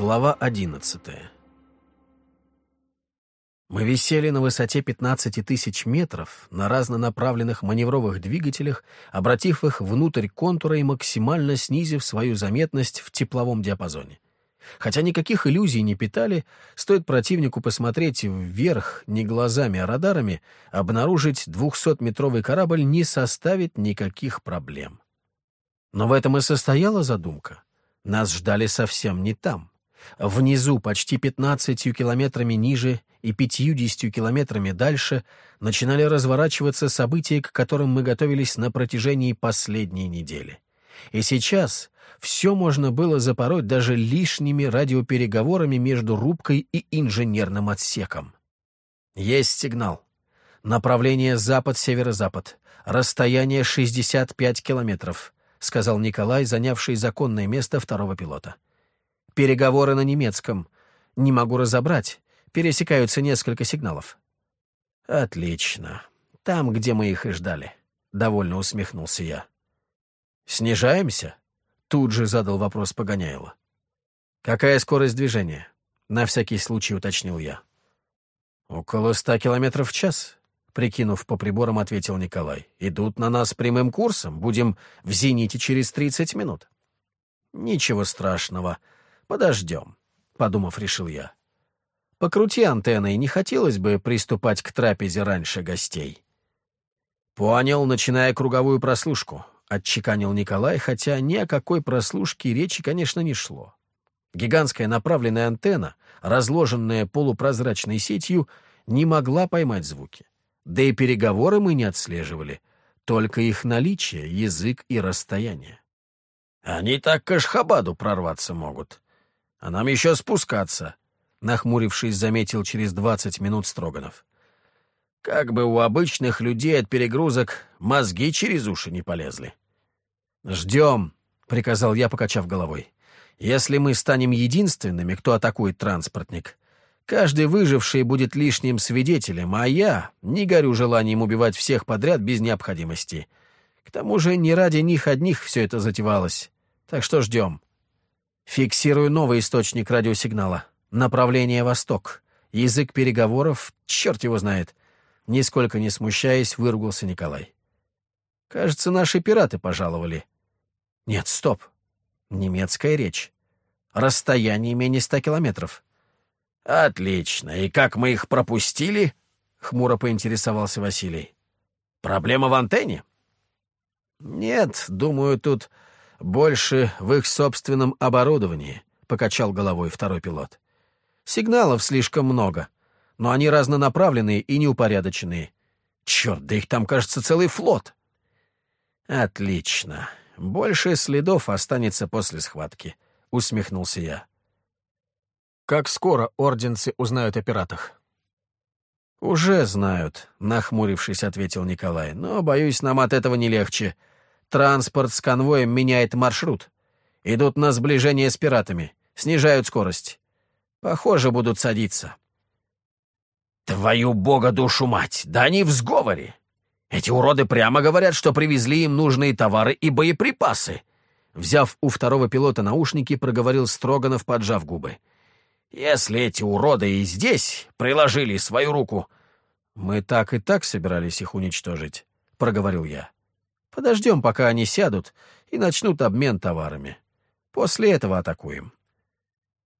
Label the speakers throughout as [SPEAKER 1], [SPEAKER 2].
[SPEAKER 1] Глава 11 Мы висели на высоте 15 тысяч метров на разнонаправленных маневровых двигателях, обратив их внутрь контура и максимально снизив свою заметность в тепловом диапазоне. Хотя никаких иллюзий не питали, стоит противнику посмотреть вверх не глазами, а радарами, обнаружить 200-метровый корабль не составит никаких проблем. Но в этом и состояла задумка. Нас ждали совсем не там. Внизу, почти 15 километрами ниже и 50 километрами дальше, начинали разворачиваться события, к которым мы готовились на протяжении последней недели. И сейчас все можно было запороть даже лишними радиопереговорами между рубкой и инженерным отсеком. Есть сигнал. Направление запад-северо-запад. Расстояние 65 километров, сказал Николай, занявший законное место второго пилота. Переговоры на немецком. Не могу разобрать. Пересекаются несколько сигналов. Отлично. Там, где мы их и ждали. Довольно усмехнулся я. Снижаемся? Тут же задал вопрос Погоняйло. Какая скорость движения? На всякий случай уточнил я. Около ста километров в час, прикинув по приборам, ответил Николай. Идут на нас прямым курсом. Будем в «Зените» через тридцать минут. Ничего страшного. «Подождем», — подумав, решил я. «Покрути антенной, не хотелось бы приступать к трапезе раньше гостей». «Понял, начиная круговую прослушку», — отчеканил Николай, хотя ни о какой прослушке речи, конечно, не шло. Гигантская направленная антенна, разложенная полупрозрачной сетью, не могла поймать звуки. Да и переговоры мы не отслеживали, только их наличие, язык и расстояние. «Они так к Ашхабаду прорваться могут», а нам еще спускаться», — нахмурившись, заметил через двадцать минут Строганов. «Как бы у обычных людей от перегрузок мозги через уши не полезли». «Ждем», — приказал я, покачав головой. «Если мы станем единственными, кто атакует транспортник, каждый выживший будет лишним свидетелем, а я не горю желанием убивать всех подряд без необходимости. К тому же не ради них одних все это затевалось. Так что ждем». Фиксирую новый источник радиосигнала. Направление «Восток». Язык переговоров, черт его знает. Нисколько не смущаясь, выругался Николай. Кажется, наши пираты пожаловали. Нет, стоп. Немецкая речь. Расстояние менее ста километров. Отлично. И как мы их пропустили? Хмуро поинтересовался Василий. Проблема в антенне? Нет, думаю, тут больше в их собственном оборудовании», — покачал головой второй пилот. «Сигналов слишком много, но они разнонаправленные и неупорядоченные. Черт, да их там, кажется, целый флот». «Отлично. Больше следов останется после схватки», — усмехнулся я. «Как скоро орденцы узнают о пиратах?» «Уже знают», — нахмурившись, ответил Николай. «Но, боюсь, нам от этого не легче. Транспорт с конвоем меняет маршрут. Идут на сближение с пиратами. Снижают скорость. Похоже, будут садиться. Твою бога душу мать! Да они в сговоре! Эти уроды прямо говорят, что привезли им нужные товары и боеприпасы. Взяв у второго пилота наушники, проговорил Строганов, поджав губы. «Если эти уроды и здесь приложили свою руку...» «Мы так и так собирались их уничтожить», — проговорил я. Подождем, пока они сядут и начнут обмен товарами. После этого атакуем.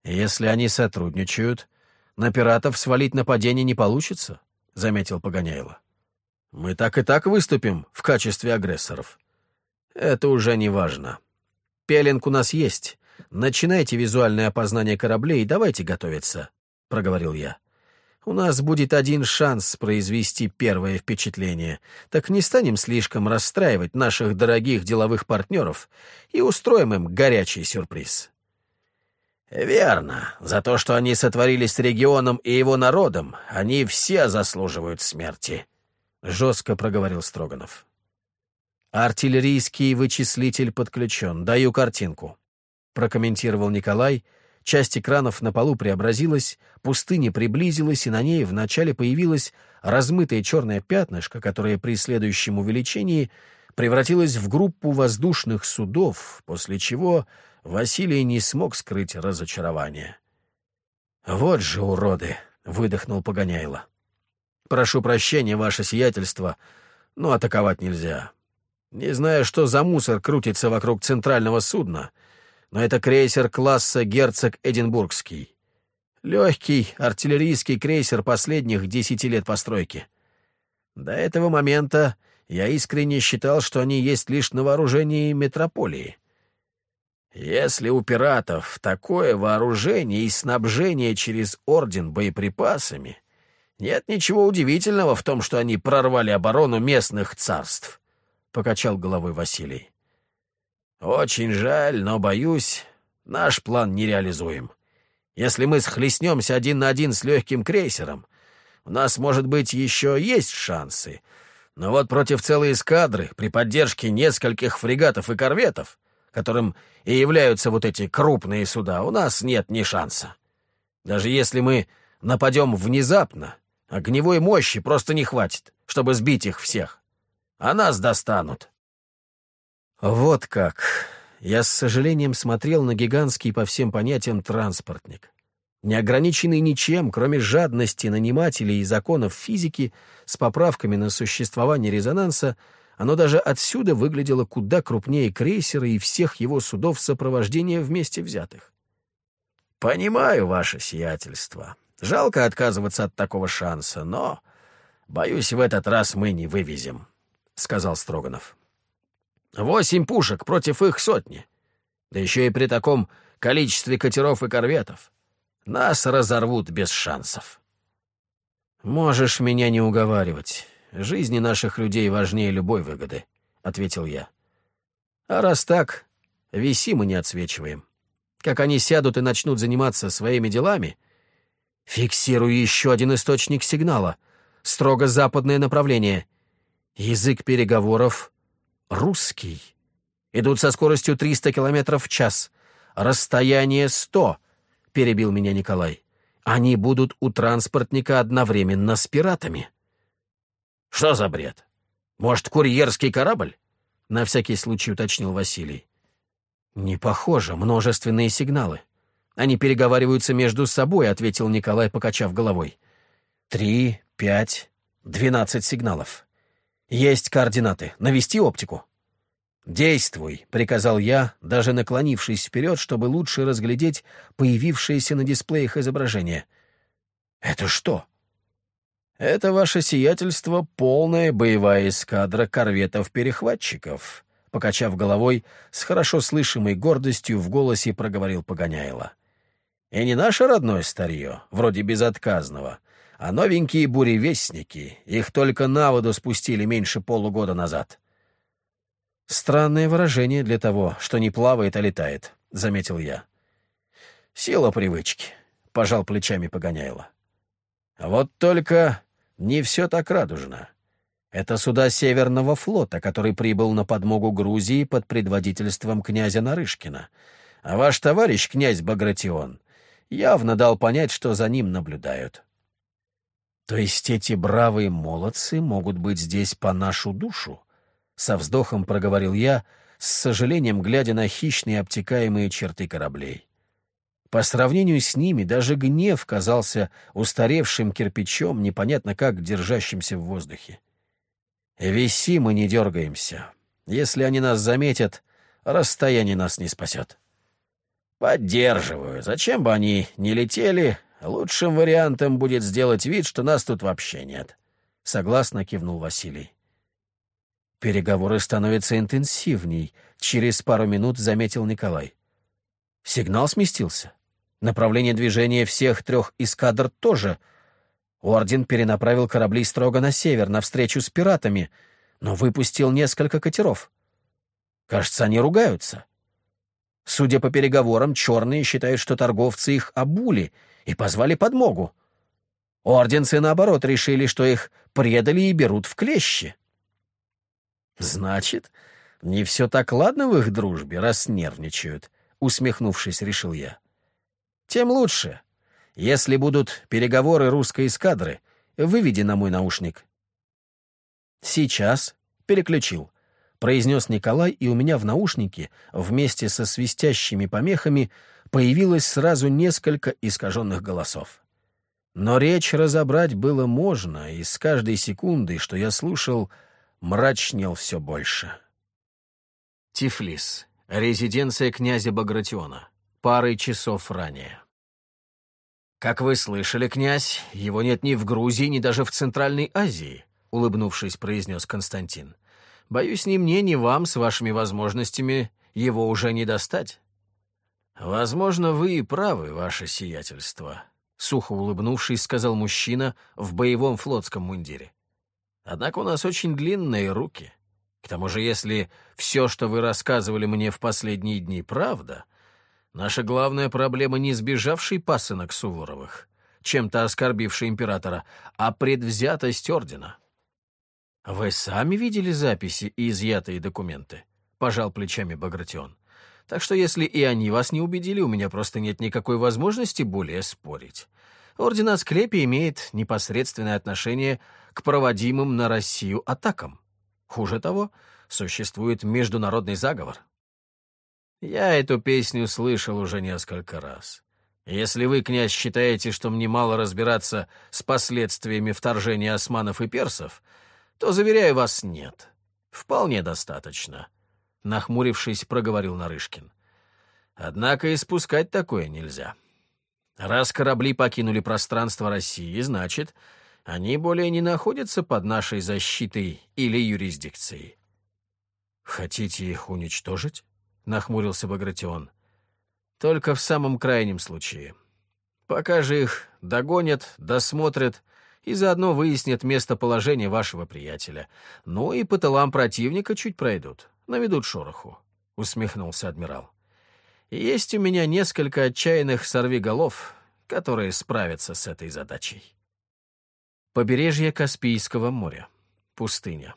[SPEAKER 1] Если они сотрудничают, на пиратов свалить нападение не получится, — заметил Погоняйло. Мы так и так выступим в качестве агрессоров. Это уже не важно. Пеленг у нас есть. Начинайте визуальное опознание кораблей и давайте готовиться, — проговорил я. У нас будет один шанс произвести первое впечатление, так не станем слишком расстраивать наших дорогих деловых партнеров и устроим им горячий сюрприз. «Верно. За то, что они сотворили с регионом и его народом, они все заслуживают смерти», — жестко проговорил Строганов. «Артиллерийский вычислитель подключен. Даю картинку», — прокомментировал Николай, — Часть экранов на полу преобразилась, пустыня приблизилась, и на ней вначале появилось размытое черное пятнышко, которое при следующем увеличении превратилась в группу воздушных судов, после чего Василий не смог скрыть разочарование. «Вот же уроды!» — выдохнул Погоняйло. «Прошу прощения, ваше сиятельство, но атаковать нельзя. Не знаю, что за мусор крутится вокруг центрального судна, но это крейсер класса «Герцог Эдинбургский». Легкий артиллерийский крейсер последних десяти лет постройки. До этого момента я искренне считал, что они есть лишь на вооружении метрополии. Если у пиратов такое вооружение и снабжение через орден боеприпасами, нет ничего удивительного в том, что они прорвали оборону местных царств, — покачал головой Василий. Очень жаль, но, боюсь, наш план нереализуем. Если мы схлестнемся один на один с легким крейсером, у нас, может быть, еще есть шансы — но вот против целой эскадры, при поддержке нескольких фрегатов и корветов, которым и являются вот эти крупные суда, у нас нет ни шанса. Даже если мы нападем внезапно, огневой мощи просто не хватит, чтобы сбить их всех. А нас достанут. Вот как. Я с сожалением смотрел на гигантский по всем понятиям транспортник не ограниченный ничем, кроме жадности нанимателей и законов физики, с поправками на существование резонанса, оно даже отсюда выглядело куда крупнее крейсера и всех его судов сопровождения вместе взятых. «Понимаю ваше сиятельство. Жалко отказываться от такого шанса, но, боюсь, в этот раз мы не вывезем», — сказал Строганов. «Восемь пушек против их сотни. Да еще и при таком количестве катеров и корветов. Нас разорвут без шансов. «Можешь меня не уговаривать. Жизни наших людей важнее любой выгоды», — ответил я. «А раз так, виси мы не отсвечиваем. Как они сядут и начнут заниматься своими делами, фиксирую еще один источник сигнала. Строго западное направление. Язык переговоров — русский. Идут со скоростью 300 км в час. Расстояние — 100 — перебил меня Николай. «Они будут у транспортника одновременно с пиратами». «Что за бред? Может, курьерский корабль?» — на всякий случай уточнил Василий. «Не похоже, множественные сигналы. Они переговариваются между собой», — ответил Николай, покачав головой. «Три, пять, двенадцать сигналов. Есть координаты. Навести оптику». «Действуй», — приказал я, даже наклонившись вперед, чтобы лучше разглядеть появившееся на дисплеях изображение. «Это что?» «Это ваше сиятельство полная боевая эскадра корветов-перехватчиков», — покачав головой, с хорошо слышимой гордостью в голосе проговорил Погоняйло. «И не наше родное старье, вроде безотказного, а новенькие буревестники, их только на воду спустили меньше полугода назад». «Странное выражение для того, что не плавает, а летает», — заметил я. «Сила привычки», — пожал плечами Погоняйло. «Вот только не все так радужно. Это суда Северного флота, который прибыл на подмогу Грузии под предводительством князя Нарышкина. А ваш товарищ, князь Багратион, явно дал понять, что за ним наблюдают». «То есть эти бравые молодцы могут быть здесь по нашу душу?» Со вздохом проговорил я, с сожалением глядя на хищные обтекаемые черты кораблей. По сравнению с ними даже гнев казался устаревшим кирпичом, непонятно как держащимся в воздухе. Виси мы не дергаемся. Если они нас заметят, расстояние нас не спасет. Поддерживаю. Зачем бы они не летели, лучшим вариантом будет сделать вид, что нас тут вообще нет. Согласно кивнул Василий. Переговоры становятся интенсивней, через пару минут заметил Николай. Сигнал сместился. Направление движения всех трех эскадр тоже. Орден перенаправил корабли строго на север, навстречу с пиратами, но выпустил несколько катеров. Кажется, они ругаются. Судя по переговорам, черные считают, что торговцы их обули и позвали подмогу. Орденцы, наоборот, решили, что их предали и берут в клещи. «Значит, не все так ладно в их дружбе, раз нервничают», — усмехнувшись, решил я. «Тем лучше. Если будут переговоры русской эскадры, выведи на мой наушник». «Сейчас», — переключил. — произнес Николай, и у меня в наушнике, вместе со свистящими помехами, появилось сразу несколько искаженных голосов. Но речь разобрать было можно, и с каждой секундой, что я слушал, мрачнел все больше. Тифлис. Резиденция князя Багратиона. Парой часов ранее. «Как вы слышали, князь, его нет ни в Грузии, ни даже в Центральной Азии», — улыбнувшись, произнес Константин. «Боюсь, ни мне, ни вам с вашими возможностями его уже не достать». «Возможно, вы и правы, ваше сиятельство», — сухо улыбнувшись, сказал мужчина в боевом флотском мундире. «Однако у нас очень длинные руки. К тому же, если все, что вы рассказывали мне в последние дни, правда, наша главная проблема не сбежавший пасынок Суворовых, чем-то оскорбивший императора, а предвзятость ордена». «Вы сами видели записи и изъятые документы?» — пожал плечами Багратион. Так что если и они вас не убедили, у меня просто нет никакой возможности более спорить. Орден Асклепия имеет непосредственное отношение к проводимым на Россию атакам. Хуже того, существует международный заговор. Я эту песню слышал уже несколько раз. Если вы, князь, считаете, что мне мало разбираться с последствиями вторжения османов и персов, то, заверяю вас, нет. Вполне достаточно. — нахмурившись, проговорил Нарышкин. «Однако и спускать такое нельзя. Раз корабли покинули пространство России, значит, они более не находятся под нашей защитой или юрисдикцией». «Хотите их уничтожить?» — нахмурился Багратион. «Только в самом крайнем случае. Пока же их догонят, досмотрят и заодно выяснят местоположение вашего приятеля. Ну и по тылам противника чуть пройдут наведут шороху», — усмехнулся адмирал. «Есть у меня несколько отчаянных сорвиголов, которые справятся с этой задачей». Побережье Каспийского моря. Пустыня.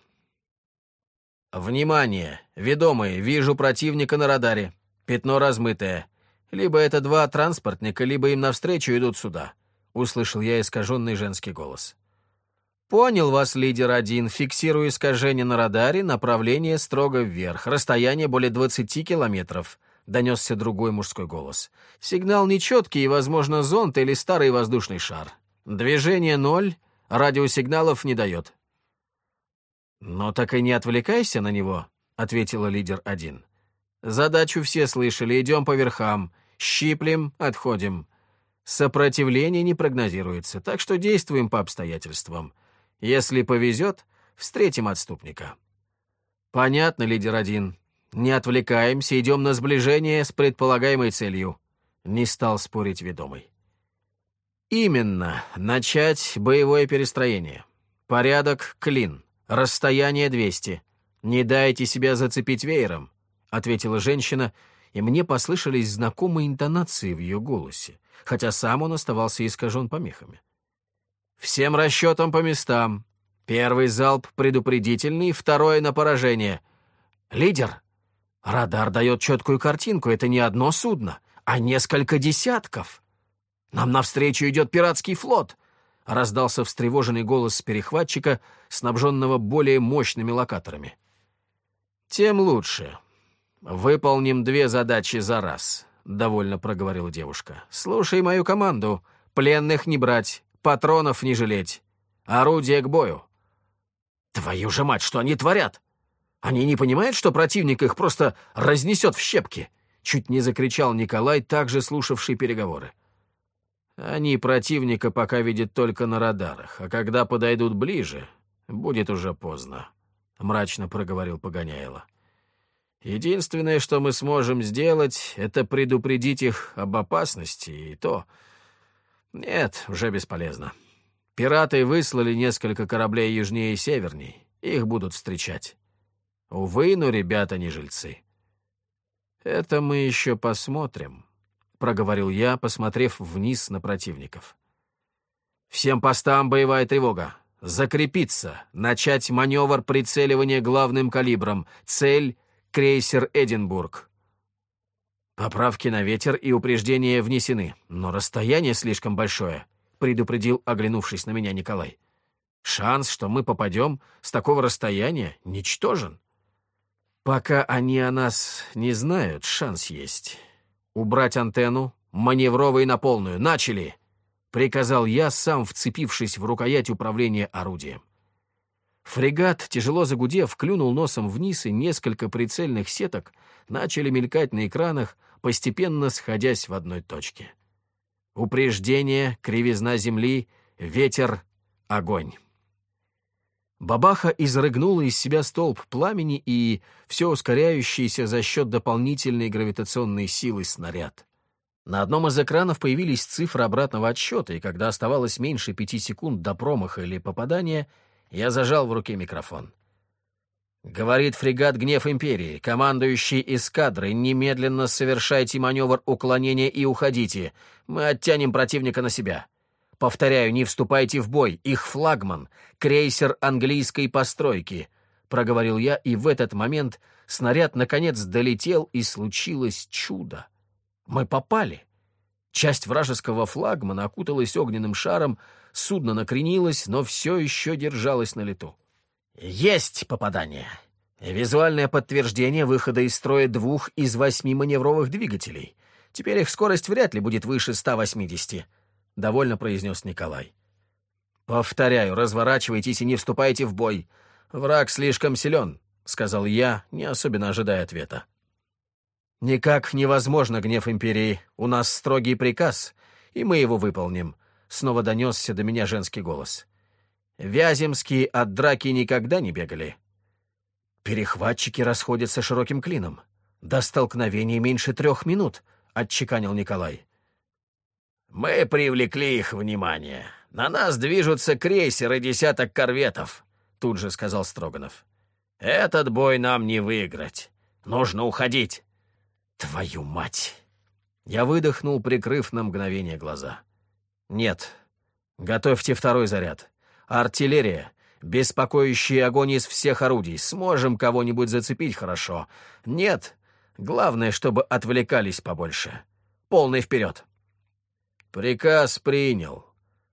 [SPEAKER 1] «Внимание! Ведомые, вижу противника на радаре. Пятно размытое. Либо это два транспортника, либо им навстречу идут сюда», — услышал я искаженный женский голос. «Понял вас, лидер один. Фиксирую искажение на радаре, направление строго вверх, расстояние более 20 километров», — донесся другой мужской голос. «Сигнал нечеткий, возможно, зонд или старый воздушный шар. Движение ноль, радиосигналов не дает». «Но так и не отвлекайся на него», — ответила лидер один. «Задачу все слышали, идем по верхам, щиплем, отходим. Сопротивление не прогнозируется, так что действуем по обстоятельствам». Если повезет, встретим отступника. Понятно, лидер один. Не отвлекаемся, идем на сближение с предполагаемой целью. Не стал спорить ведомый. Именно. Начать боевое перестроение. Порядок — клин. Расстояние — 200. Не дайте себя зацепить веером, — ответила женщина, и мне послышались знакомые интонации в ее голосе, хотя сам он оставался искажен помехами. Всем расчетам по местам. Первый залп предупредительный, второй на поражение. Лидер, радар дает четкую картинку. Это не одно судно, а несколько десятков. Нам навстречу идет пиратский флот. Раздался встревоженный голос перехватчика, снабженного более мощными локаторами. Тем лучше. Выполним две задачи за раз, — довольно проговорила девушка. «Слушай мою команду. Пленных не брать, патронов не жалеть. Орудие к бою. Твою же мать, что они творят? Они не понимают, что противник их просто разнесет в щепки? Чуть не закричал Николай, также слушавший переговоры. Они противника пока видят только на радарах, а когда подойдут ближе, будет уже поздно, — мрачно проговорил Погоняйло. Единственное, что мы сможем сделать, это предупредить их об опасности, и то нет, уже бесполезно. Пираты выслали несколько кораблей южнее и северней. Их будут встречать. Увы, но ребята не жильцы. Это мы еще посмотрим, — проговорил я, посмотрев вниз на противников. Всем постам боевая тревога. Закрепиться, начать маневр прицеливания главным калибром. Цель — крейсер «Эдинбург». Поправки на ветер и упреждения внесены, но расстояние слишком большое, предупредил, оглянувшись на меня Николай. Шанс, что мы попадем с такого расстояния, ничтожен. Пока они о нас не знают, шанс есть. Убрать антенну, маневровый на полную. Начали! Приказал я, сам вцепившись в рукоять управления орудием. Фрегат, тяжело загудев, клюнул носом вниз, и несколько прицельных сеток начали мелькать на экранах, постепенно сходясь в одной точке. Упреждение, кривизна земли, ветер, огонь. Бабаха изрыгнула из себя столб пламени и все ускоряющийся за счет дополнительной гравитационной силы снаряд. На одном из экранов появились цифры обратного отсчета, и когда оставалось меньше пяти секунд до промаха или попадания, я зажал в руке микрофон. Говорит фрегат «Гнев Империи», командующий эскадрой, немедленно совершайте маневр уклонения и уходите. Мы оттянем противника на себя. Повторяю, не вступайте в бой. Их флагман — крейсер английской постройки, — проговорил я, и в этот момент снаряд наконец долетел, и случилось чудо. Мы попали. Часть вражеского флагмана окуталась огненным шаром, судно накренилось, но все еще держалось на лету. Есть попадание. Визуальное подтверждение выхода из строя двух из восьми маневровых двигателей. Теперь их скорость вряд ли будет выше 180, — довольно произнес Николай. «Повторяю, разворачивайтесь и не вступайте в бой. Враг слишком силен», — сказал я, не особенно ожидая ответа. «Никак невозможно, гнев Империи. У нас строгий приказ, и мы его выполним», — снова донесся до меня женский голос. Вяземские от драки никогда не бегали. Перехватчики расходятся широким клином. До столкновения меньше трех минут, — отчеканил Николай. «Мы привлекли их внимание. На нас движутся крейсеры десяток корветов», — тут же сказал Строганов. «Этот бой нам не выиграть. Нужно уходить». «Твою мать!» Я выдохнул, прикрыв на мгновение глаза. «Нет. Готовьте второй заряд. Артиллерия. Беспокоящий огонь из всех орудий. Сможем кого-нибудь зацепить хорошо. Нет. Главное, чтобы отвлекались побольше. Полный вперед. Приказ принял.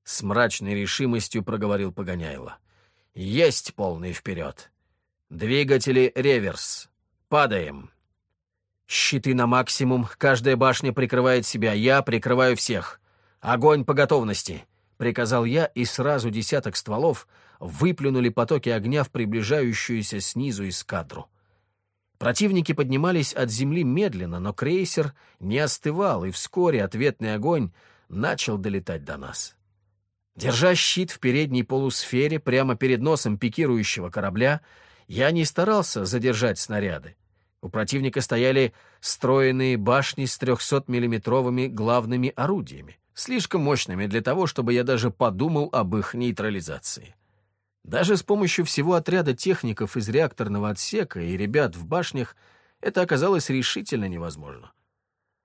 [SPEAKER 1] С мрачной решимостью проговорил Погоняйло. Есть полный вперед. Двигатели реверс. Падаем. Щиты на максимум. Каждая башня прикрывает себя. Я прикрываю всех. Огонь по готовности. — приказал я, и сразу десяток стволов выплюнули потоки огня в приближающуюся снизу эскадру. Противники поднимались от земли медленно, но крейсер не остывал, и вскоре ответный огонь начал долетать до нас. Держа щит в передней полусфере прямо перед носом пикирующего корабля, я не старался задержать снаряды. У противника стояли стройные башни с 300-миллиметровыми главными орудиями слишком мощными для того, чтобы я даже подумал об их нейтрализации. Даже с помощью всего отряда техников из реакторного отсека и ребят в башнях это оказалось решительно невозможно.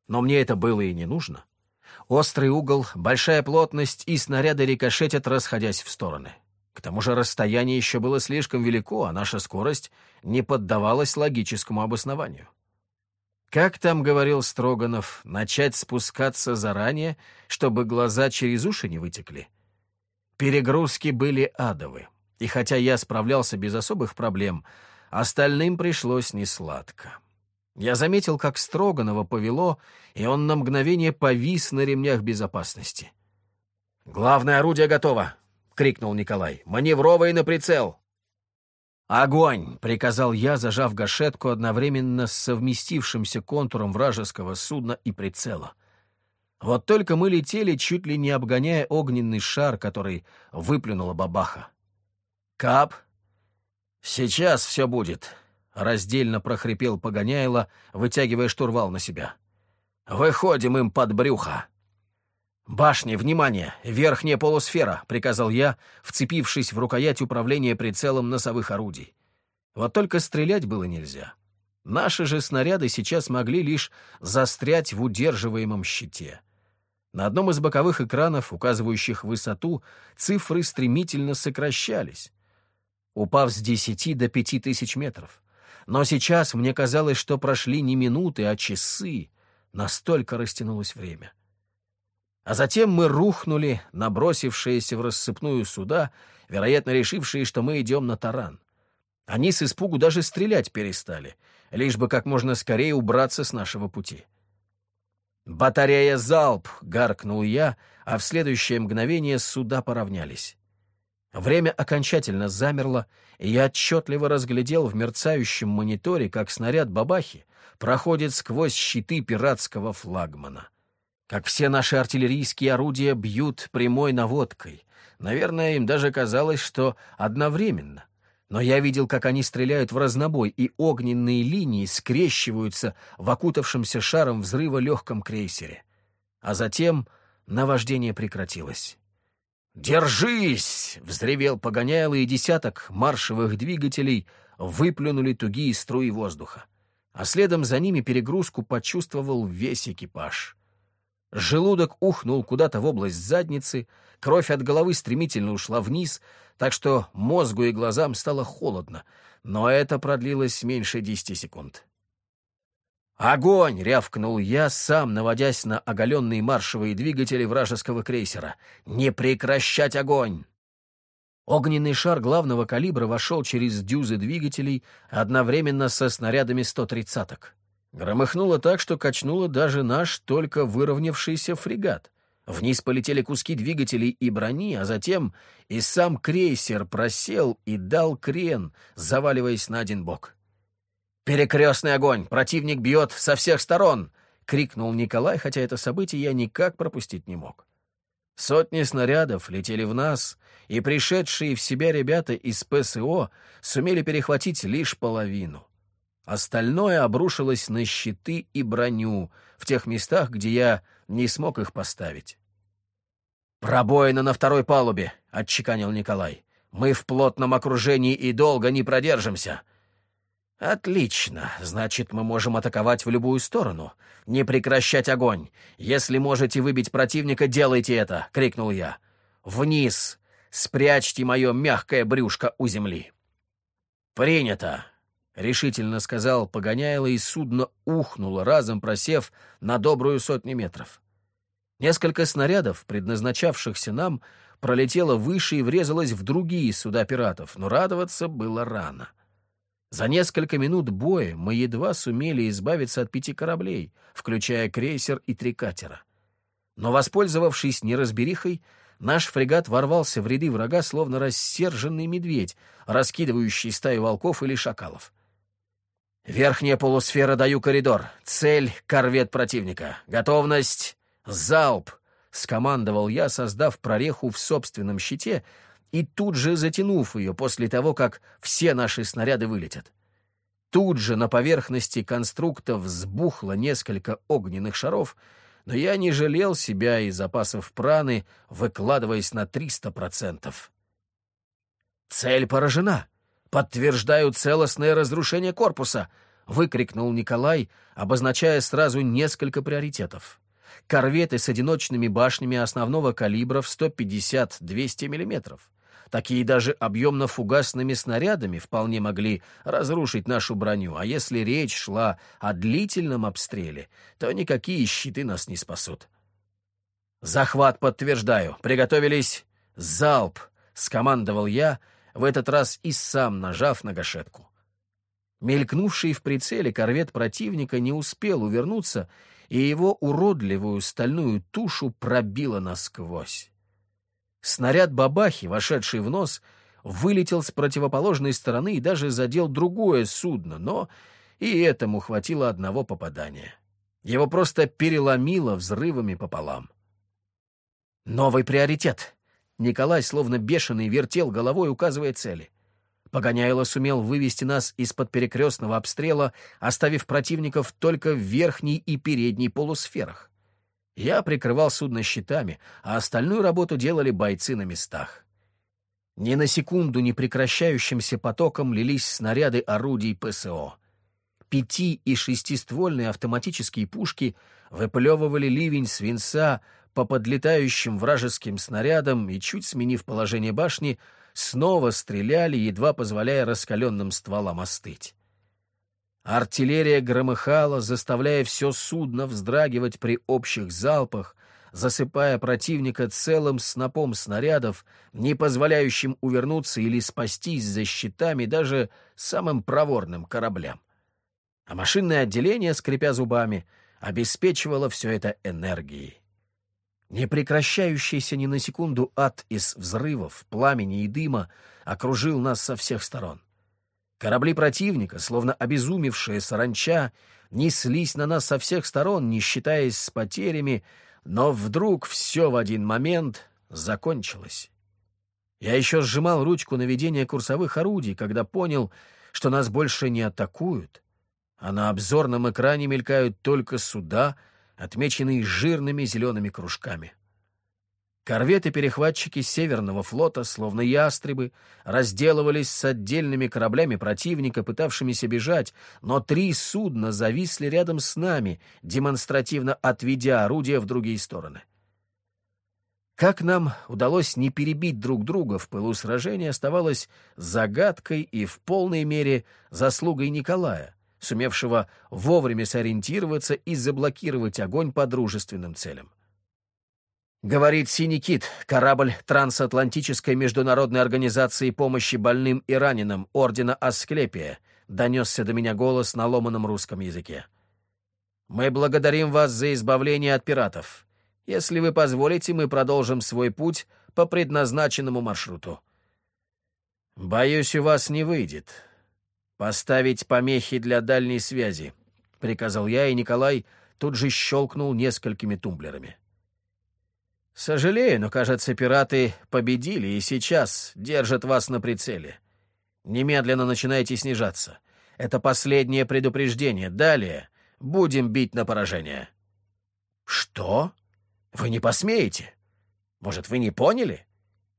[SPEAKER 1] Но мне это было и не нужно. Острый угол, большая плотность и снаряды рикошетят, расходясь в стороны. К тому же расстояние еще было слишком велико, а наша скорость не поддавалась логическому обоснованию. Как там говорил Строганов, начать спускаться заранее, чтобы глаза через уши не вытекли? Перегрузки были адовы, и хотя я справлялся без особых проблем, остальным пришлось несладко. Я заметил, как Строганова повело, и он на мгновение повис на ремнях безопасности. «Главное орудие готово!» — крикнул Николай. «Маневровый на прицел!» «Огонь!» — приказал я, зажав гашетку одновременно с совместившимся контуром вражеского судна и прицела. Вот только мы летели, чуть ли не обгоняя огненный шар, который выплюнула бабаха. «Кап!» «Сейчас все будет», — раздельно прохрипел Погоняйло, вытягивая штурвал на себя. «Выходим им под брюхо!» «Башни, внимание! Верхняя полусфера!» — приказал я, вцепившись в рукоять управления прицелом носовых орудий. Вот только стрелять было нельзя. Наши же снаряды сейчас могли лишь застрять в удерживаемом щите. На одном из боковых экранов, указывающих высоту, цифры стремительно сокращались, упав с десяти до пяти тысяч метров. Но сейчас мне казалось, что прошли не минуты, а часы. Настолько растянулось время. — а затем мы рухнули, набросившиеся в рассыпную суда, вероятно, решившие, что мы идем на таран. Они с испугу даже стрелять перестали, лишь бы как можно скорее убраться с нашего пути. «Батарея залп!» — гаркнул я, а в следующее мгновение суда поравнялись. Время окончательно замерло, и я отчетливо разглядел в мерцающем мониторе, как снаряд бабахи проходит сквозь щиты пиратского флагмана. Как все наши артиллерийские орудия бьют прямой наводкой. Наверное, им даже казалось, что одновременно. Но я видел, как они стреляют в разнобой, и огненные линии скрещиваются в окутавшемся шаром взрыва легком крейсере. А затем наваждение прекратилось. «Держись!» — взревел погоняйло, и десяток маршевых двигателей выплюнули тугие струи воздуха. А следом за ними перегрузку почувствовал весь экипаж. Желудок ухнул куда-то в область задницы, кровь от головы стремительно ушла вниз, так что мозгу и глазам стало холодно, но это продлилось меньше десяти секунд. «Огонь!» — рявкнул я, сам наводясь на оголенные маршевые двигатели вражеского крейсера. «Не прекращать огонь!» Огненный шар главного калибра вошел через дюзы двигателей одновременно со снарядами 130-ок. Громыхнуло так, что качнуло даже наш только выровнявшийся фрегат. Вниз полетели куски двигателей и брони, а затем и сам крейсер просел и дал крен, заваливаясь на один бок. «Перекрестный огонь! Противник бьет со всех сторон!» — крикнул Николай, хотя это событие я никак пропустить не мог. Сотни снарядов летели в нас, и пришедшие в себя ребята из ПСО сумели перехватить лишь половину. Остальное обрушилось на щиты и броню в тех местах, где я не смог их поставить. «Пробоина на второй палубе», — отчеканил Николай. «Мы в плотном окружении и долго не продержимся. «Отлично. Значит, мы можем атаковать в любую сторону. Не прекращать огонь. Если можете выбить противника, делайте это!» — крикнул я. «Вниз! Спрячьте мое мягкое брюшко у земли!» «Принято!» — решительно сказал Погоняйло, и судно ухнуло, разом просев на добрую сотню метров. Несколько снарядов, предназначавшихся нам, пролетело выше и врезалось в другие суда пиратов, но радоваться было рано. — за несколько минут боя мы едва сумели избавиться от пяти кораблей, включая крейсер и три катера. Но, воспользовавшись неразберихой, наш фрегат ворвался в ряды врага, словно рассерженный медведь, раскидывающий стаю волков или шакалов. «Верхняя полусфера даю коридор. Цель — корвет противника. Готовность — залп!» — скомандовал я, создав прореху в собственном щите — и тут же затянув ее после того, как все наши снаряды вылетят. Тут же на поверхности конструктов взбухло несколько огненных шаров, но я не жалел себя и запасов праны, выкладываясь на 300%. «Цель поражена! Подтверждаю целостное разрушение корпуса!» — выкрикнул Николай, обозначая сразу несколько приоритетов. Корветы с одиночными башнями основного калибра в 150-200 миллиметров. Такие даже объемно-фугасными снарядами вполне могли разрушить нашу броню, а если речь шла о длительном обстреле, то никакие щиты нас не спасут. «Захват подтверждаю. Приготовились. Залп!» — скомандовал я, в этот раз и сам нажав на гашетку. Мелькнувший в прицеле корвет противника не успел увернуться, и его уродливую стальную тушу пробило насквозь. Снаряд бабахи, вошедший в нос, вылетел с противоположной стороны и даже задел другое судно, но и этому хватило одного попадания. Его просто переломило взрывами пополам. Новый приоритет. Николай, словно бешеный, вертел головой, указывая цели. Погоняйло сумел вывести нас из-под перекрестного обстрела, оставив противников только в верхней и передней полусферах. Я прикрывал судно щитами, а остальную работу делали бойцы на местах. Ни на секунду не прекращающимся потоком лились снаряды орудий ПСО. Пяти- и шестиствольные автоматические пушки выплевывали ливень свинца по подлетающим вражеским снарядам и, чуть сменив положение башни, снова стреляли, едва позволяя раскаленным стволам остыть. Артиллерия громыхала, заставляя все судно вздрагивать при общих залпах, засыпая противника целым снопом снарядов, не позволяющим увернуться или спастись за щитами даже самым проворным кораблям. А машинное отделение, скрипя зубами, обеспечивало все это энергией. Непрекращающийся ни на секунду ад из взрывов, пламени и дыма окружил нас со всех сторон. Корабли противника, словно обезумевшие саранча, неслись на нас со всех сторон, не считаясь с потерями, но вдруг все в один момент закончилось. Я еще сжимал ручку наведения курсовых орудий, когда понял, что нас больше не атакуют, а на обзорном экране мелькают только суда, отмеченные жирными зелеными кружками. Корветы-перехватчики Северного флота, словно ястребы, разделывались с отдельными кораблями противника, пытавшимися бежать, но три судна зависли рядом с нами, демонстративно отведя орудия в другие стороны. Как нам удалось не перебить друг друга в пылу сражения, оставалось загадкой и в полной мере заслугой Николая, сумевшего вовремя сориентироваться и заблокировать огонь по дружественным целям. Говорит «Синий кит», корабль трансатлантической международной организации помощи больным и раненым Ордена Асклепия, донесся до меня голос на ломаном русском языке. «Мы благодарим вас за избавление от пиратов. Если вы позволите, мы продолжим свой путь по предназначенному маршруту». «Боюсь, у вас не выйдет. Поставить помехи для дальней связи», — приказал я, и Николай тут же щелкнул несколькими тумблерами. «Сожалею, но, кажется, пираты победили и сейчас держат вас на прицеле. Немедленно начинайте снижаться. Это последнее предупреждение. Далее будем бить на поражение». «Что? Вы не посмеете? Может, вы не поняли?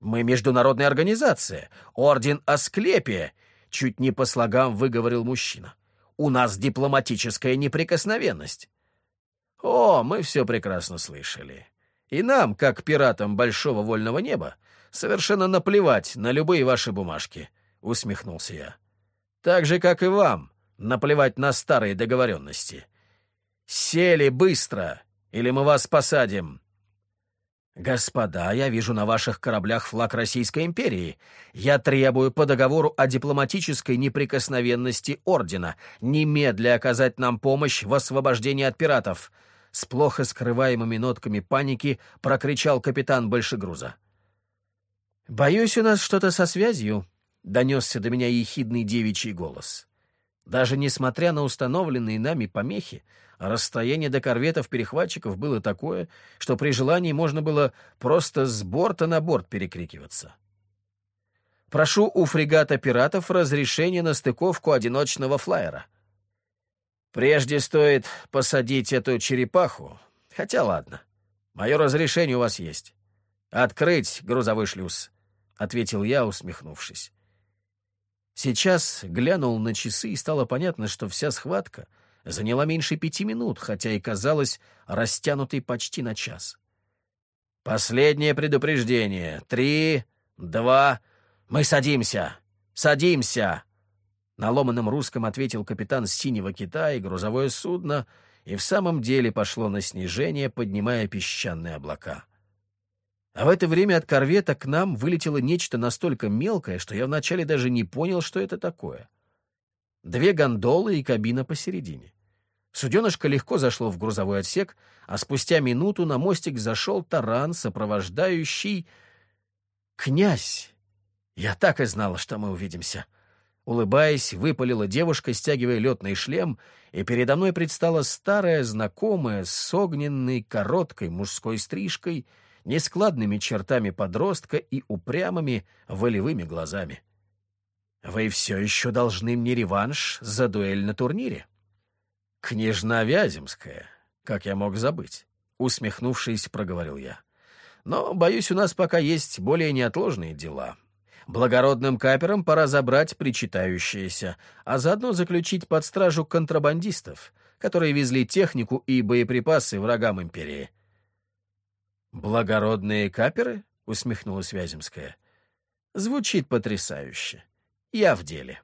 [SPEAKER 1] Мы международная организация, Орден Асклепия», — чуть не по слогам выговорил мужчина. «У нас дипломатическая неприкосновенность». «О, мы все прекрасно слышали. И нам, как пиратам Большого Вольного Неба, совершенно наплевать на любые ваши бумажки», — усмехнулся я. «Так же, как и вам, наплевать на старые договоренности. Сели быстро, или мы вас посадим». «Господа, я вижу на ваших кораблях флаг Российской империи. Я требую по договору о дипломатической неприкосновенности Ордена немедля оказать нам помощь в освобождении от пиратов с плохо скрываемыми нотками паники прокричал капитан большегруза. «Боюсь, у нас что-то со связью», — донесся до меня ехидный девичий голос. Даже несмотря на установленные нами помехи, расстояние до корветов-перехватчиков было такое, что при желании можно было просто с борта на борт перекрикиваться. «Прошу у фрегата пиратов разрешение на стыковку одиночного флайера», Прежде стоит посадить эту черепаху. Хотя ладно. Мое разрешение у вас есть. Открыть грузовой шлюз, — ответил я, усмехнувшись. Сейчас глянул на часы, и стало понятно, что вся схватка заняла меньше пяти минут, хотя и казалась растянутой почти на час. «Последнее предупреждение. Три, два... Мы садимся! Садимся!» На ломаном русском ответил капитан синего кита, и грузовое судно и в самом деле пошло на снижение, поднимая песчаные облака. А в это время от корвета к нам вылетело нечто настолько мелкое, что я вначале даже не понял, что это такое. Две гондолы и кабина посередине. Суденышко легко зашло в грузовой отсек, а спустя минуту на мостик зашел таран, сопровождающий... «Князь! Я так и знала, что мы увидимся!» Улыбаясь, выпалила девушка, стягивая летный шлем, и передо мной предстала старая знакомая с огненной короткой мужской стрижкой, нескладными чертами подростка и упрямыми волевыми глазами. «Вы все еще должны мне реванш за дуэль на турнире?» «Княжна Вяземская, как я мог забыть?» — усмехнувшись, проговорил я. «Но, боюсь, у нас пока есть более неотложные дела». Благородным каперам пора забрать причитающееся, а заодно заключить под стражу контрабандистов, которые везли технику и боеприпасы врагам империи. «Благородные каперы?» — усмехнулась Вяземская. «Звучит потрясающе. Я в деле».